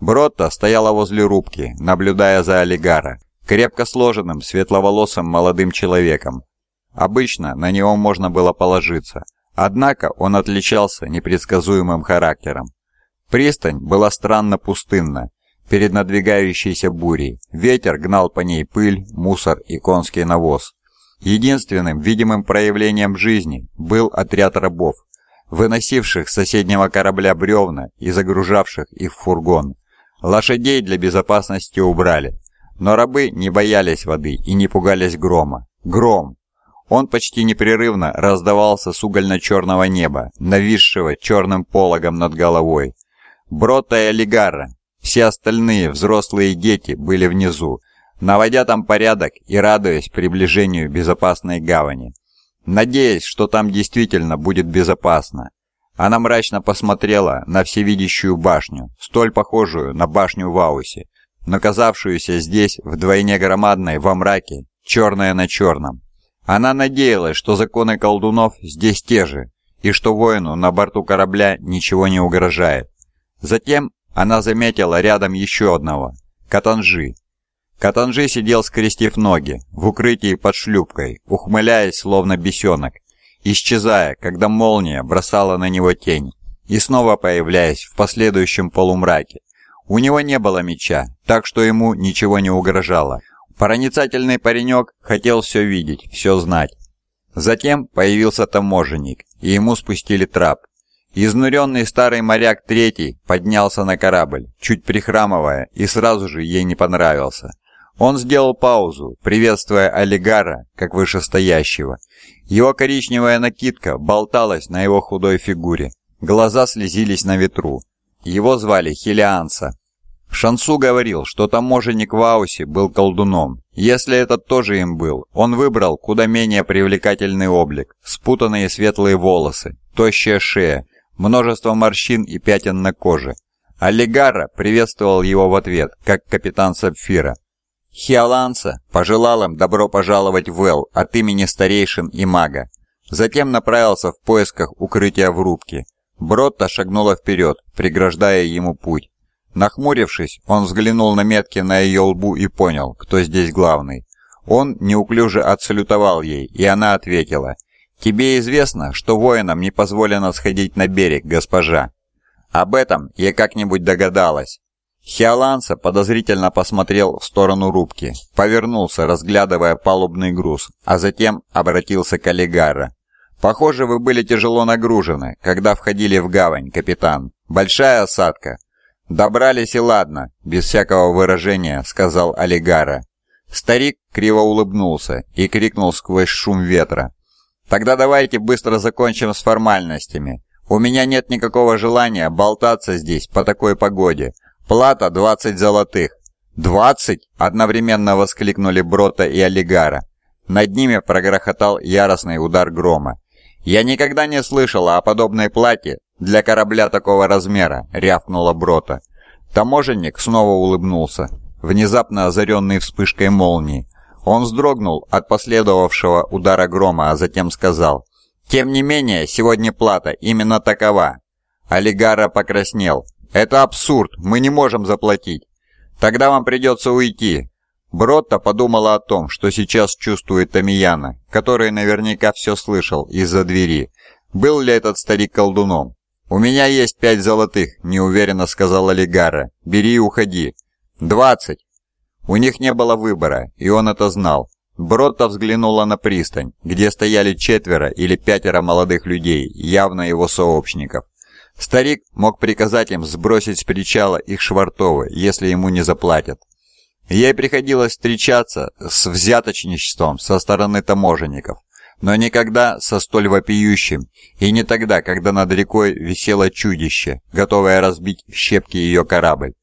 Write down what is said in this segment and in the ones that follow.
Бротта стояла возле рубки, наблюдая за олигара, крепко сложенным, светловолосым молодым человеком. Обычно на него можно было положиться, однако он отличался непредсказуемым характером. Пристань была странно пустынна, перед надвигающейся бурей. Ветер гнал по ней пыль, мусор и конский навоз. Единственным видимым проявлением жизни был отряд рабов, выносивших с соседнего корабля бревна и загружавших их в фургон. Лошадей для безопасности убрали, но рабы не боялись воды и не пугались грома. Гром! Он почти непрерывно раздавался с угольно-черного неба, нависшего черным пологом над головой. Брота и Олигара, все остальные взрослые дети были внизу, наводя там порядок и радуясь приближению безопасной гавани. Надеясь, что там действительно будет безопасно. Она мрачно посмотрела на всевидящую башню, столь похожую на башню в Аусе, но казавшуюся здесь вдвойне громадной во мраке, черное на черном. Она надеялась, что законы колдунов здесь те же, и что воину на борту корабля ничего не угрожает. Затем она заметила рядом еще одного – Катанжи. Катанжи сидел скрестив ноги, в укрытии под шлюпкой, ухмыляясь, словно бесенок, исчезая, когда молния бросала на него тень, и снова появляясь в последующем полумраке. У него не было меча, так что ему ничего не угрожало. Проницательный паренек хотел все видеть, все знать. Затем появился таможенник, и ему спустили трап. Изнуренный старый моряк третий поднялся на корабль, чуть прихрамывая, и сразу же ей не понравился. Он сделал паузу, приветствуя олигара, как вышестоящего. Его коричневая накидка болталась на его худой фигуре. Глаза слезились на ветру. Его звали Хелианса. Шансу говорил, что таможенник в Аусе был колдуном. Если этот тоже им был, он выбрал куда менее привлекательный облик. Спутанные светлые волосы, тощая шея, множество морщин и пятен на коже. Олигара приветствовал его в ответ, как капитан Сапфира. Хиоланса пожелал им добро пожаловать в Эл от имени старейшин и мага. Затем направился в поисках укрытия в рубке. Бротта шагнула вперед, преграждая ему путь. Нахмурившись, он взглянул на метки на ее лбу и понял, кто здесь главный. Он неуклюже отсалютовал ей, и она ответила – «Тебе известно, что воинам не позволено сходить на берег, госпожа?» «Об этом я как-нибудь догадалась». Хиоланса подозрительно посмотрел в сторону рубки, повернулся, разглядывая палубный груз, а затем обратился к Олигара. «Похоже, вы были тяжело нагружены, когда входили в гавань, капитан. Большая осадка?» «Добрались и ладно», — без всякого выражения сказал Олигара. Старик криво улыбнулся и крикнул сквозь шум ветра. Тогда давайте быстро закончим с формальностями. У меня нет никакого желания болтаться здесь по такой погоде. Плата 20 золотых. «Двадцать!» – одновременно воскликнули Брота и Олигара. Над ними прогрохотал яростный удар грома. «Я никогда не слышала о подобной плате для корабля такого размера», – рявкнула Брота. Таможенник снова улыбнулся, внезапно озаренный вспышкой молнии. Он вздрогнул от последовавшего удара грома, а затем сказал, «Тем не менее, сегодня плата именно такова». Олигара покраснел. «Это абсурд, мы не можем заплатить. Тогда вам придется уйти». Бротта подумала о том, что сейчас чувствует Тамияна, который наверняка все слышал из-за двери. Был ли этот старик колдуном? «У меня есть пять золотых», — неуверенно сказала Олигара. «Бери и уходи». «Двадцать». У них не было выбора, и он это знал. Бротта взглянула на пристань, где стояли четверо или пятеро молодых людей, явно его сообщников. Старик мог приказать им сбросить с причала их швартовы, если ему не заплатят. Ей приходилось встречаться с взяточничеством со стороны таможенников, но никогда со столь вопиющим, и не тогда, когда над рекой висело чудище, готовое разбить в щепки ее корабль.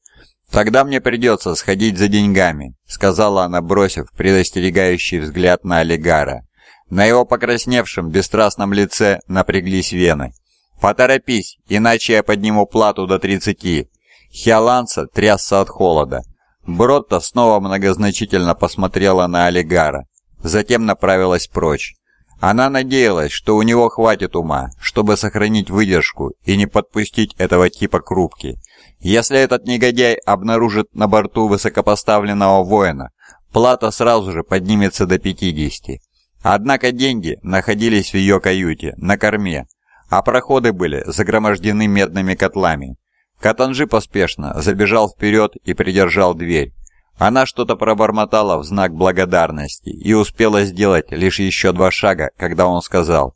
«Тогда мне придется сходить за деньгами», — сказала она, бросив предостерегающий взгляд на Олигара. На его покрасневшем, бесстрастном лице напряглись вены. «Поторопись, иначе я подниму плату до тридцати». Хиоланца трясся от холода. Бротта снова многозначительно посмотрела на Олигара, затем направилась прочь. Она надеялась, что у него хватит ума, чтобы сохранить выдержку и не подпустить этого типа к рубке. Если этот негодяй обнаружит на борту высокопоставленного воина, плата сразу же поднимется до 50. Однако деньги находились в ее каюте, на корме, а проходы были загромождены медными котлами. Катанжи поспешно забежал вперед и придержал дверь. Она что-то пробормотала в знак благодарности и успела сделать лишь еще два шага, когда он сказал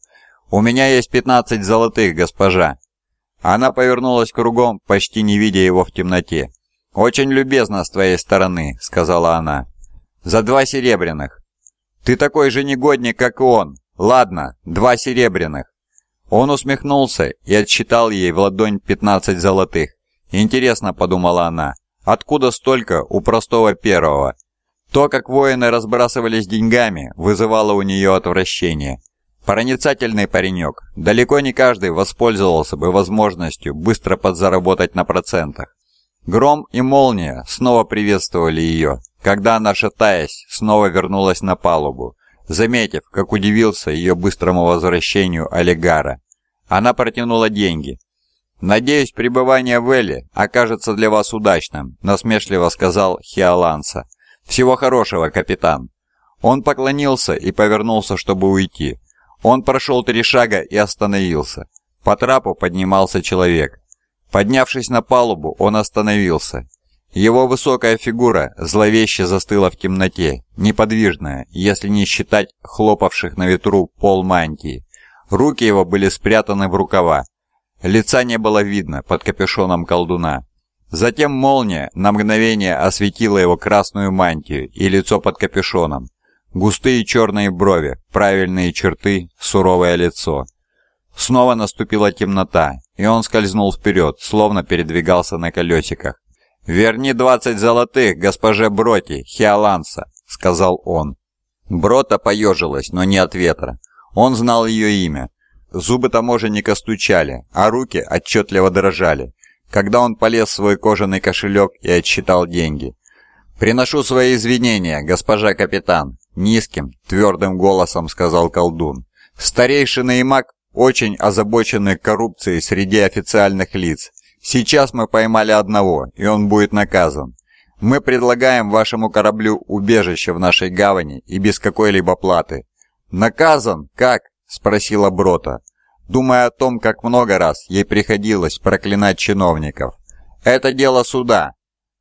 «У меня есть 15 золотых, госпожа». Она повернулась кругом, почти не видя его в темноте. «Очень любезно с твоей стороны», — сказала она. «За два серебряных». «Ты такой же негодник, как и он. Ладно, два серебряных». Он усмехнулся и отсчитал ей в ладонь 15 золотых. «Интересно», — подумала она, — «откуда столько у простого первого?» То, как воины разбрасывались деньгами, вызывало у нее отвращение. Проницательный паренек. Далеко не каждый воспользовался бы возможностью быстро подзаработать на процентах. Гром и молния снова приветствовали ее, когда она, шатаясь, снова вернулась на палубу, заметив, как удивился ее быстрому возвращению олигара. Она протянула деньги. «Надеюсь, пребывание в Эле окажется для вас удачным», насмешливо сказал Хиоланса. «Всего хорошего, капитан». Он поклонился и повернулся, чтобы уйти. Он прошел три шага и остановился. По трапу поднимался человек. Поднявшись на палубу, он остановился. Его высокая фигура зловеще застыла в темноте, неподвижная, если не считать хлопавших на ветру пол мантии. Руки его были спрятаны в рукава. Лица не было видно под капюшоном колдуна. Затем молния на мгновение осветила его красную мантию и лицо под капюшоном. Густые черные брови, правильные черты, суровое лицо. Снова наступила темнота, и он скользнул вперед, словно передвигался на колесиках. «Верни двадцать золотых, госпоже Броти, Хиоланса», — сказал он. Брота поежилась, но не от ветра. Он знал ее имя. Зубы таможенника стучали, а руки отчетливо дрожали, когда он полез в свой кожаный кошелек и отсчитал деньги. «Приношу свои извинения, госпожа капитан», — низким, твердым голосом сказал колдун. «Старейшина и маг очень озабочены коррупцией среди официальных лиц. Сейчас мы поймали одного, и он будет наказан. Мы предлагаем вашему кораблю убежище в нашей гавани и без какой-либо платы». «Наказан? Как?» — спросила Брота, думая о том, как много раз ей приходилось проклинать чиновников. «Это дело суда,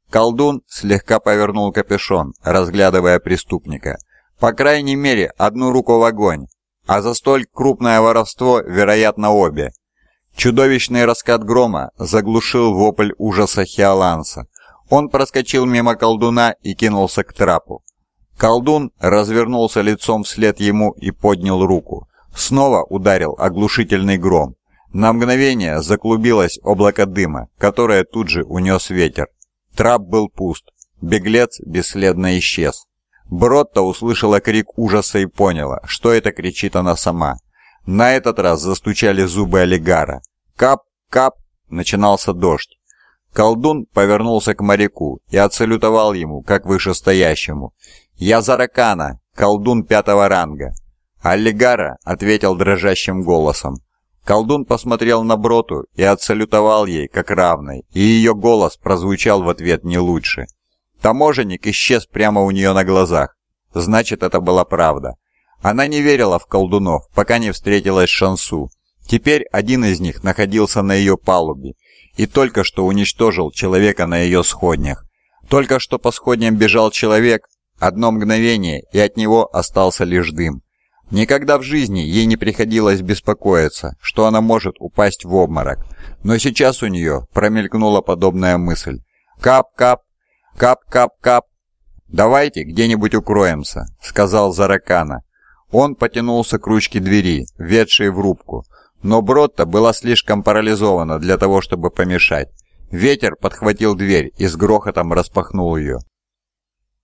Колдун слегка повернул капюшон, разглядывая преступника. По крайней мере, одну руку в огонь, а за столь крупное воровство, вероятно, обе. Чудовищный раскат грома заглушил вопль ужаса Хиоланса. Он проскочил мимо колдуна и кинулся к трапу. Колдун развернулся лицом вслед ему и поднял руку. Снова ударил оглушительный гром. На мгновение заклубилось облако дыма, которое тут же унес ветер. Трап был пуст. Беглец бесследно исчез. Бротта услышала крик ужаса и поняла, что это кричит она сама. На этот раз застучали зубы олигара. Кап, кап, начинался дождь. Колдун повернулся к моряку и отсалютовал ему, как вышестоящему. «Я Заракана, колдун пятого ранга». Аллигара ответил дрожащим голосом. Колдун посмотрел на Броту и отсалютовал ей, как равной, и ее голос прозвучал в ответ не лучше. Таможенник исчез прямо у нее на глазах. Значит, это была правда. Она не верила в колдунов, пока не встретилась с Шансу. Теперь один из них находился на ее палубе и только что уничтожил человека на ее сходнях. Только что по сходням бежал человек, одно мгновение, и от него остался лишь дым. Никогда в жизни ей не приходилось беспокоиться, что она может упасть в обморок, но сейчас у нее промелькнула подобная мысль. «Кап-кап! Кап-кап-кап!» «Давайте где-нибудь укроемся», — сказал Заракана. Он потянулся к ручке двери, ведшей в рубку, но Бротта была слишком парализована для того, чтобы помешать. Ветер подхватил дверь и с грохотом распахнул ее.